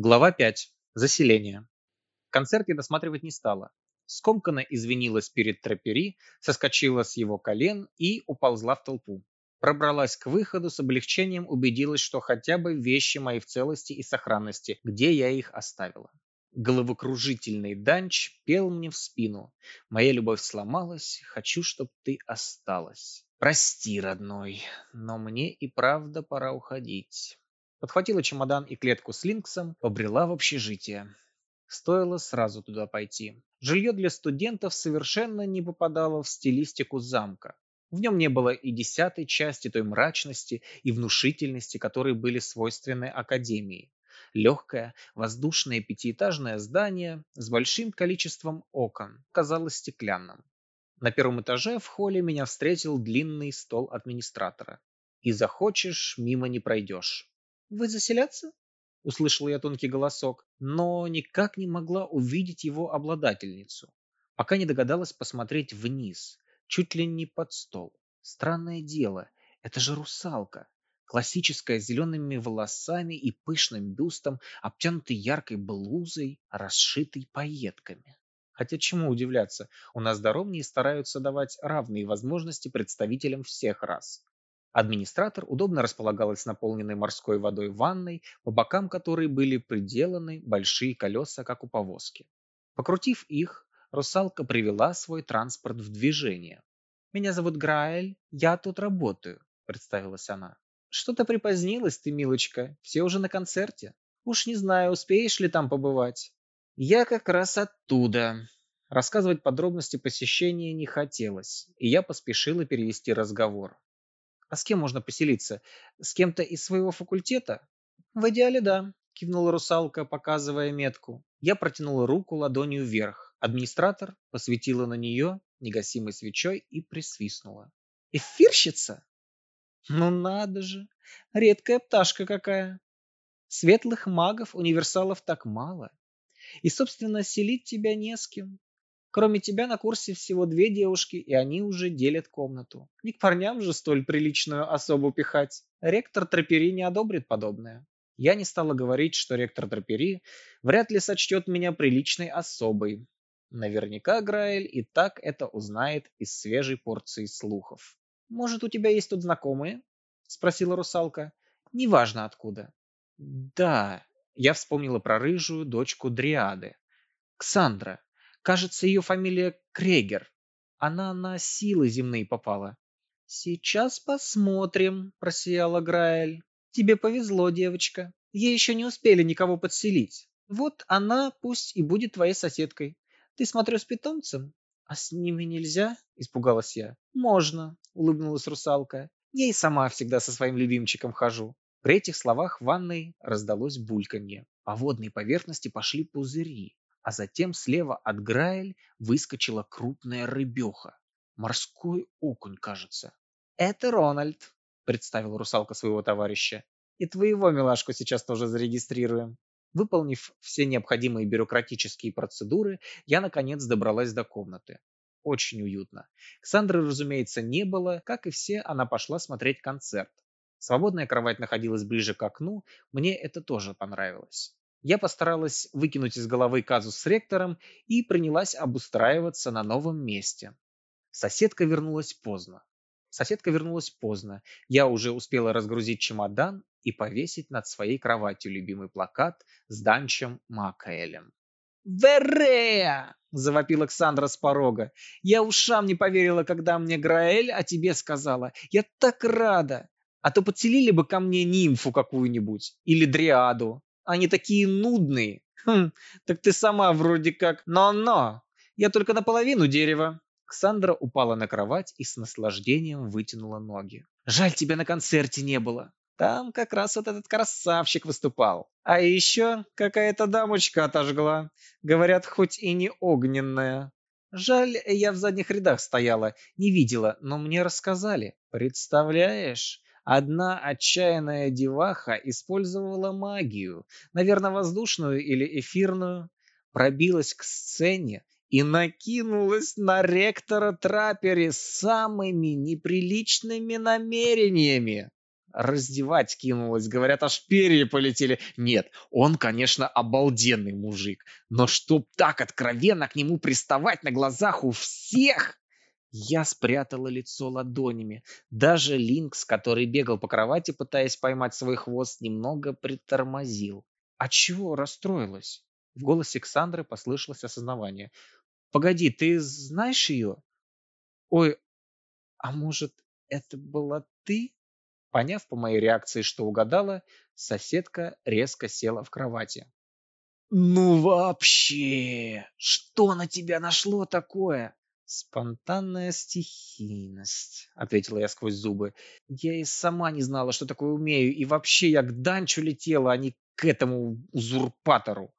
Глава 5. Заселение. Концерт я досматривать не стала. Скомканно извинилась перед трапери, соскочила с его колен и уползла в толпу. Пробралась к выходу, с облегчением убедилась, что хотя бы вещи мои в целости и сохранности, где я их оставила. Головокружительный данч пел мне в спину. Моя любовь сломалась, хочу, чтоб ты осталась. Прости, родной, но мне и правда пора уходить подхватила чемодан и клетку с Линксом, побрела в общежитие. Стоило сразу туда пойти. Жилье для студентов совершенно не попадало в стилистику замка. В нем не было и десятой части той мрачности и внушительности, которые были свойственны Академии. Легкое, воздушное пятиэтажное здание с большим количеством окон казалось стеклянным. На первом этаже в холле меня встретил длинный стол администратора. И захочешь, мимо не пройдешь. «Вы заселяться?» — услышал я тонкий голосок, но никак не могла увидеть его обладательницу, пока не догадалась посмотреть вниз, чуть ли не под стол. Странное дело, это же русалка, классическая с зелеными волосами и пышным бюстом, обтянутой яркой блузой, расшитой пайетками. Хотя чему удивляться, у нас в стараются давать равные возможности представителям всех рас. Администратор удобно располагалась наполненной морской водой ванной, по бокам которой были приделаны большие колеса, как у повозки. Покрутив их, русалка привела свой транспорт в движение. «Меня зовут Граэль, я тут работаю», — представилась она. «Что-то припозднилась ты, милочка, все уже на концерте. Уж не знаю, успеешь ли там побывать». «Я как раз оттуда», Рассказывать подробности посещения не хотелось, и я поспешила перевести разговор. А с кем можно поселиться? С кем-то из своего факультета? В идеале да, кивнула русалка, показывая метку. Я протянула руку ладонью вверх. Администратор посветила на нее негасимой свечой и присвистнула. Эфирщица? Ну надо же, редкая пташка какая. Светлых магов, универсалов так мало. И, собственно, селить тебя не с кем. Кроме тебя на курсе всего две девушки, и они уже делят комнату. Не к парням же столь приличную особу пихать. Ректор Трапери не одобрит подобное. Я не стала говорить, что ректор Трапери вряд ли сочтет меня приличной особой. Наверняка Граэль и так это узнает из свежей порции слухов. «Может, у тебя есть тут знакомые?» — спросила русалка. «Неважно откуда». «Да», — я вспомнила про рыжую дочку Дриады. «Ксандра, Кажется, ее фамилия Крегер. Она на силы земные попала. Сейчас посмотрим, просияла Граэль. Тебе повезло, девочка. Ей еще не успели никого подселить. Вот она пусть и будет твоей соседкой. Ты, смотрю, с питомцем? А с ними нельзя? Испугалась я. Можно, улыбнулась русалка. Я сама всегда со своим любимчиком хожу. При этих словах в ванной раздалось бульканье. По водной поверхности пошли пузыри а затем слева от Граэль выскочила крупная рыбеха. Морской окунь, кажется. «Это Рональд», — представила русалка своего товарища. «И твоего милашку сейчас тоже зарегистрируем». Выполнив все необходимые бюрократические процедуры, я наконец добралась до комнаты. Очень уютно. Ксандры, разумеется, не было, как и все, она пошла смотреть концерт. Свободная кровать находилась ближе к окну, мне это тоже понравилось. Я постаралась выкинуть из головы казус с ректором и принялась обустраиваться на новом месте. Соседка вернулась поздно. Соседка вернулась поздно. Я уже успела разгрузить чемодан и повесить над своей кроватью любимый плакат с Данчем Макаэлем. «Верея!» – завопил Александра с порога. «Я ушам не поверила, когда мне Граэль о тебе сказала. Я так рада! А то подселили бы ко мне нимфу какую-нибудь или дриаду. Они такие нудные. Хм, так ты сама вроде как... Но-но! Я только наполовину дерева. Ксандра упала на кровать и с наслаждением вытянула ноги. Жаль, тебя на концерте не было. Там как раз вот этот красавчик выступал. А еще какая-то дамочка отожгла. Говорят, хоть и не огненная. Жаль, я в задних рядах стояла, не видела, но мне рассказали. Представляешь, Одна отчаянная деваха использовала магию, наверное, воздушную или эфирную, пробилась к сцене и накинулась на ректора Трапери с самыми неприличными намерениями. раздевать кинулась. Говорят, аж перья полетели. Нет, он, конечно, обалденный мужик. Но чтоб так откровенно к нему приставать на глазах у всех... Я спрятала лицо ладонями. Даже Линкс, который бегал по кровати, пытаясь поймать свой хвост, немного притормозил. А чего расстроилась? В голосе Ксандры послышалось осознавание. «Погоди, ты знаешь ее?» «Ой, а может, это была ты?» Поняв по моей реакции, что угадала, соседка резко села в кровати. «Ну вообще! Что на тебя нашло такое?» «Спонтанная стихийность», — ответила я сквозь зубы. «Я и сама не знала, что такое умею, и вообще я к Данчу летела, а не к этому узурпатору».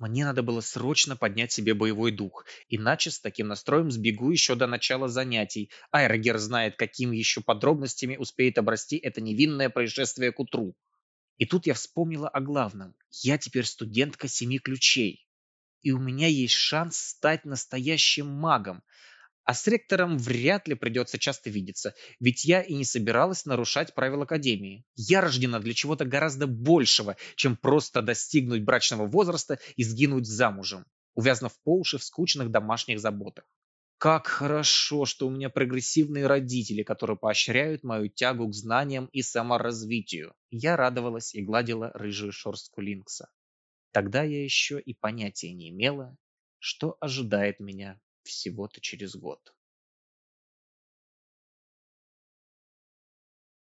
Мне надо было срочно поднять себе боевой дух, иначе с таким настроем сбегу еще до начала занятий. Айрогер знает, какими еще подробностями успеет обрасти это невинное происшествие к утру. И тут я вспомнила о главном. Я теперь студентка семи ключей. И у меня есть шанс стать настоящим магом, а с ректором вряд ли придется часто видеться, ведь я и не собиралась нарушать правила Академии. Я рождена для чего-то гораздо большего, чем просто достигнуть брачного возраста и сгинуть замужем, увязнув по уши в скучных домашних заботах. Как хорошо, что у меня прогрессивные родители, которые поощряют мою тягу к знаниям и саморазвитию. Я радовалась и гладила рыжую шерстку Линкса. Тогда я еще и понятия не имела, что ожидает меня всего-то через год.